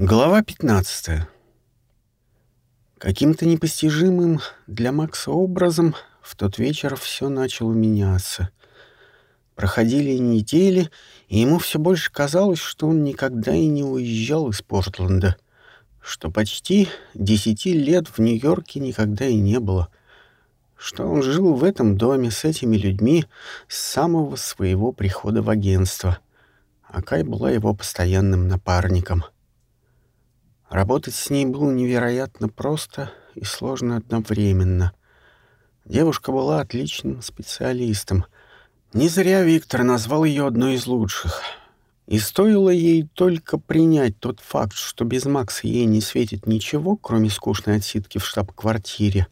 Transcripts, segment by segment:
Глава 15. Каким-то непостижимым для Макса образом в тот вечер все начало меняться. Проходили недели, и ему все больше казалось, что он никогда и не уезжал из Портленда, что почти десяти лет в Нью-Йорке никогда и не было, что он жил в этом доме с этими людьми с самого своего прихода в агентство, а Кай была его постоянным напарником — Работать с ней было невероятно просто и сложно одновременно. Девушка была отличным специалистом. Не зря Виктор назвал ее одной из лучших. И стоило ей только принять тот факт, что без Макса ей не светит ничего, кроме скучной отсидки в штаб-квартире,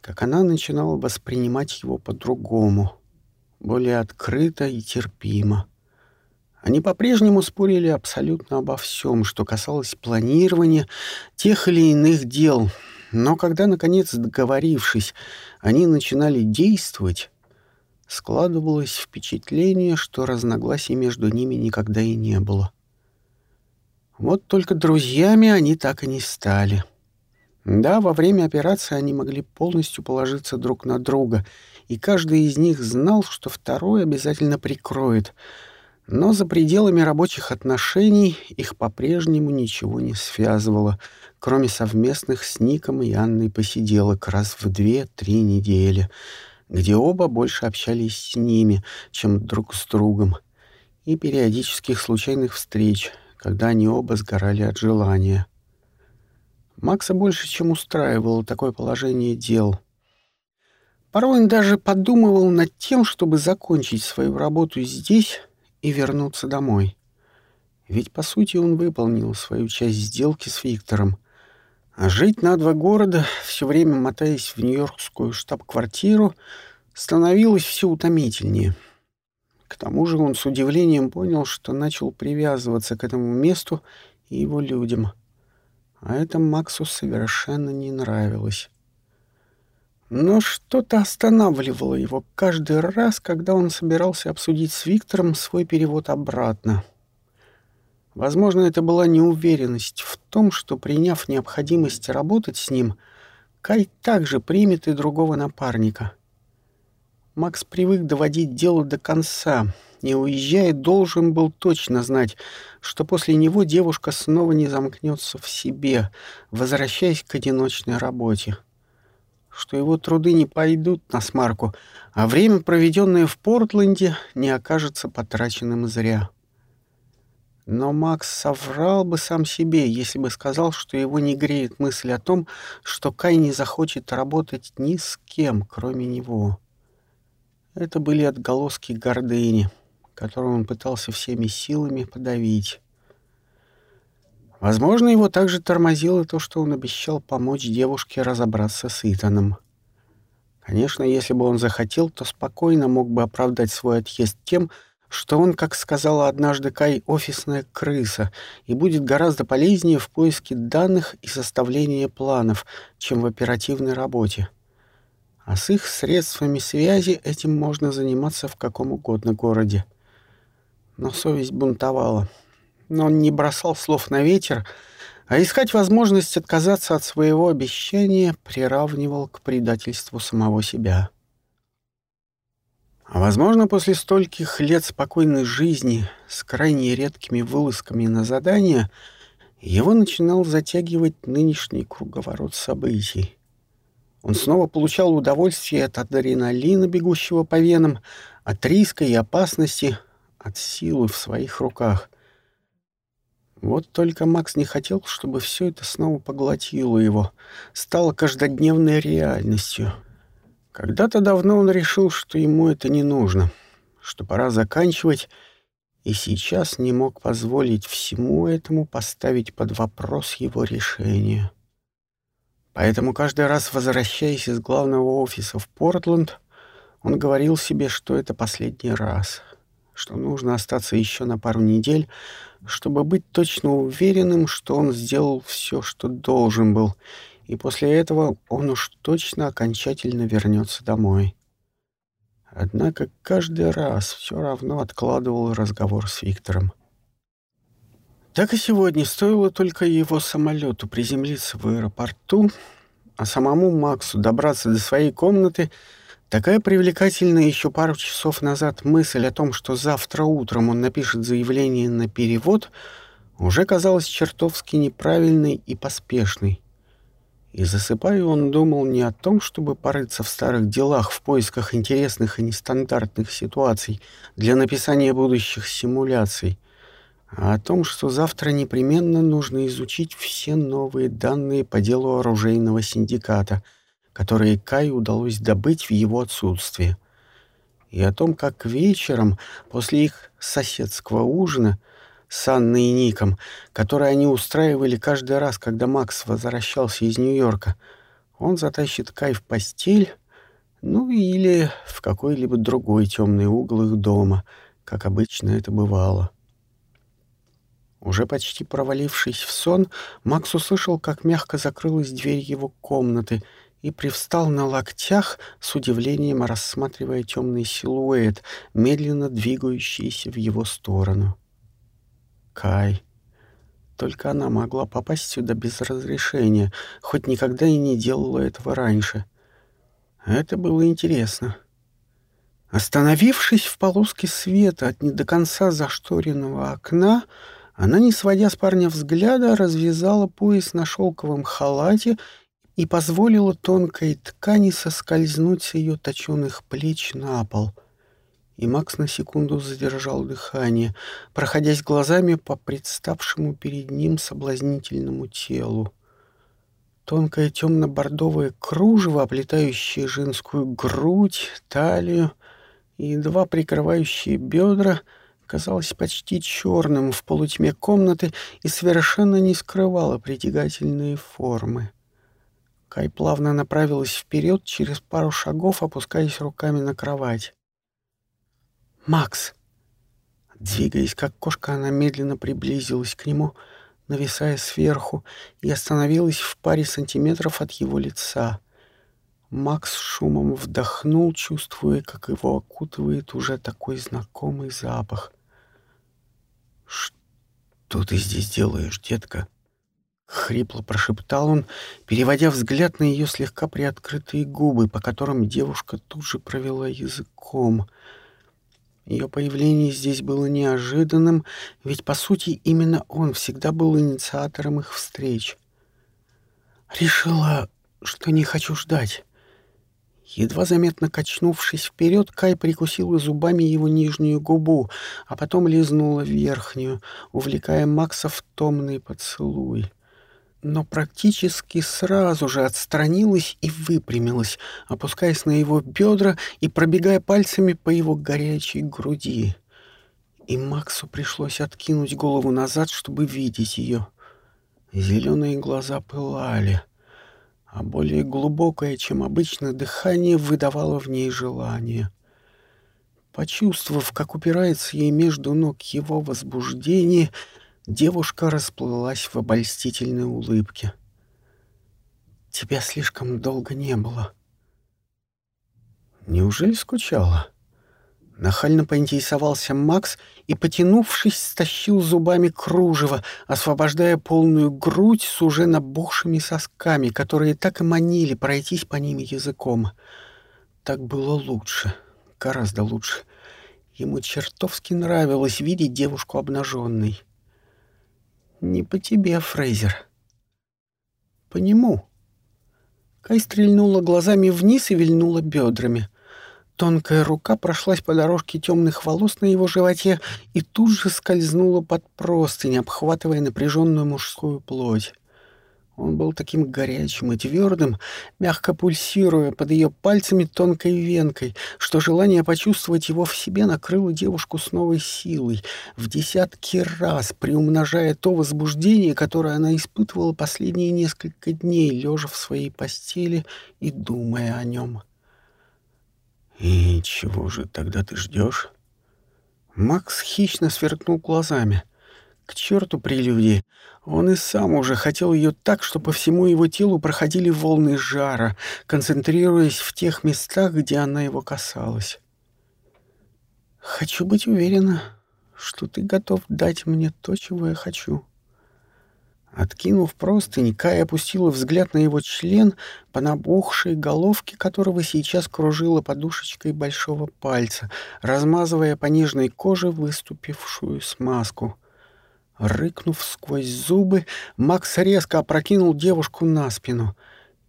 как она начинала воспринимать его по-другому, более открыто и терпимо. Они по-прежнему спорили абсолютно обо всем, что касалось планирования тех или иных дел. Но когда, наконец, договорившись, они начинали действовать, складывалось впечатление, что разногласий между ними никогда и не было. Вот только друзьями они так и не стали. Да, во время операции они могли полностью положиться друг на друга, и каждый из них знал, что второй обязательно прикроет — но за пределами рабочих отношений их по-прежнему ничего не связывало, кроме совместных с Ником и Анной посиделок раз в две-три недели, где оба больше общались с ними, чем друг с другом, и периодических случайных встреч, когда они оба сгорали от желания. Макса больше чем устраивало такое положение дел. Порой он даже подумывал над тем, чтобы закончить свою работу здесь и вернуться домой. Ведь, по сути, он выполнил свою часть сделки с Виктором. А жить на два города, все время мотаясь в нью-йоркскую штаб-квартиру, становилось все утомительнее. К тому же он с удивлением понял, что начал привязываться к этому месту и его людям. А это Максу совершенно не нравилось. Но что-то останавливало его каждый раз, когда он собирался обсудить с Виктором свой перевод обратно. Возможно, это была неуверенность в том, что, приняв необходимость работать с ним, Кай также примет и другого напарника. Макс привык доводить дело до конца, не уезжая, должен был точно знать, что после него девушка снова не замкнется в себе, возвращаясь к одиночной работе что его труды не пойдут на смарку, а время, проведенное в Портленде, не окажется потраченным зря. Но Макс соврал бы сам себе, если бы сказал, что его не греет мысль о том, что Кай не захочет работать ни с кем, кроме него. Это были отголоски гордыни, которую он пытался всеми силами подавить. Возможно, его также тормозило то, что он обещал помочь девушке разобраться с Итаном. Конечно, если бы он захотел, то спокойно мог бы оправдать свой отъезд тем, что он, как сказала однажды Кай, офисная крыса и будет гораздо полезнее в поиске данных и составлении планов, чем в оперативной работе. А с их средствами связи этим можно заниматься в каком угодно городе. Но совесть бунтовала но он не бросал слов на ветер, а искать возможность отказаться от своего обещания приравнивал к предательству самого себя. А возможно, после стольких лет спокойной жизни с крайне редкими вылазками на задания его начинал затягивать нынешний круговорот событий. Он снова получал удовольствие от адреналина, бегущего по венам, от риска и опасности, от силы в своих руках — вот только Макс не хотел, чтобы все это снова поглотило его, стало каждодневной реальностью. Когда-то давно он решил, что ему это не нужно, что пора заканчивать, и сейчас не мог позволить всему этому поставить под вопрос его решение. Поэтому каждый раз, возвращаясь из главного офиса в Портленд, он говорил себе, что это последний раз, что нужно остаться еще на пару недель, чтобы быть точно уверенным, что он сделал все, что должен был, и после этого он уж точно окончательно вернется домой. Однако каждый раз все равно откладывал разговор с Виктором. Так и сегодня стоило только его самолету приземлиться в аэропорту, а самому Максу добраться до своей комнаты, такая привлекательная еще пару часов назад мысль о том, что завтра утром он напишет заявление на перевод, уже казалась чертовски неправильной и поспешной. И засыпая, он думал не о том, чтобы порыться в старых делах в поисках интересных и нестандартных ситуаций для написания будущих симуляций, а о том, что завтра непременно нужно изучить все новые данные по делу оружейного синдиката, которые Кай удалось добыть в его отсутствие, и о том, как вечером после их соседского ужина с Анной и Ником, который они устраивали каждый раз, когда Макс возвращался из Нью-Йорка. Он затащит Кай в постель, ну или в какой-либо другой темный угол их дома, как обычно это бывало. Уже почти провалившись в сон, Макс услышал, как мягко закрылась дверь его комнаты и привстал на локтях, с удивлением рассматривая темный силуэт, медленно двигающийся в его сторону. Кай. Только она могла попасть сюда без разрешения, хоть никогда и не делала этого раньше. Это было интересно. Остановившись в полоске света от не до конца зашторенного окна, она, не сводя с парня взгляда, развязала пояс на шелковом халате и позволила тонкой ткани соскользнуть с ее точеных плеч на пол — и Макс на секунду задержал дыхание, проходясь глазами по представшему перед ним соблазнительному телу. Тонкое темно-бордовое кружево, оплетающее женскую грудь, талию и едва прикрывающие бедра, казалось почти черным в полутьме комнаты и совершенно не скрывало притягательные формы. Кай плавно направилась вперед, через пару шагов опускаясь руками на кровать. «Макс!» Двигаясь, как кошка, она медленно приблизилась к нему, нависая сверху, и остановилась в паре сантиметров от его лица. Макс шумом вдохнул, чувствуя, как его окутывает уже такой знакомый запах. «Что ты здесь делаешь, детка?» — хрипло прошептал он, переводя взгляд на ее слегка приоткрытые губы, по которым девушка тут же провела языком — ее появление здесь было неожиданным, ведь, по сути, именно он всегда был инициатором их встреч. Решила, что не хочу ждать. Едва заметно качнувшись вперед, Кай прикусила зубами его нижнюю губу, а потом лизнула верхнюю, увлекая Макса в томный поцелуй но практически сразу же отстранилась и выпрямилась, опускаясь на его бедра и пробегая пальцами по его горячей груди. И Максу пришлось откинуть голову назад, чтобы видеть ее. Зеленые глаза пылали, а более глубокое, чем обычно, дыхание выдавало в ней желание. Почувствовав, как упирается ей между ног его возбуждение, Девушка расплылась в обольстительной улыбке. «Тебя слишком долго не было». «Неужели скучала?» Нахально поинтересовался Макс и, потянувшись, стащил зубами кружево, освобождая полную грудь с уже набухшими сосками, которые так и манили пройтись по ним языком. Так было лучше, гораздо лучше. Ему чертовски нравилось видеть девушку обнаженной. Не по тебе, Фрейзер. По нему. Кай стрельнула глазами вниз и вильнула бедрами. Тонкая рука прошлась по дорожке темных волос на его животе и тут же скользнула под простынь, обхватывая напряженную мужскую плоть. Он был таким горячим и твердым, мягко пульсируя под ее пальцами тонкой венкой, что желание почувствовать его в себе накрыло девушку с новой силой, в десятки раз приумножая то возбуждение, которое она испытывала последние несколько дней, лежа в своей постели и думая о нем. «И чего же тогда ты ждешь?» Макс хищно сверкнул глазами. К черту прелюдии! Он и сам уже хотел ее так, что по всему его телу проходили волны жара, концентрируясь в тех местах, где она его касалась. «Хочу быть уверена, что ты готов дать мне то, чего я хочу», Откинув простынь, Кай опустила взгляд на его член, по набухшей головке которого сейчас кружила подушечкой большого пальца, размазывая по нежной коже выступившую смазку. Рыкнув сквозь зубы, Макс резко опрокинул девушку на спину.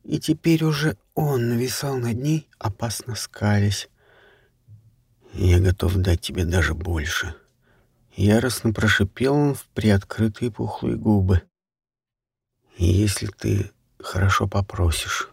И теперь уже он нависал над ней, опасно скались. «Я готов дать тебе даже больше», — яростно прошипел он в приоткрытые пухлые губы. «Если ты хорошо попросишь».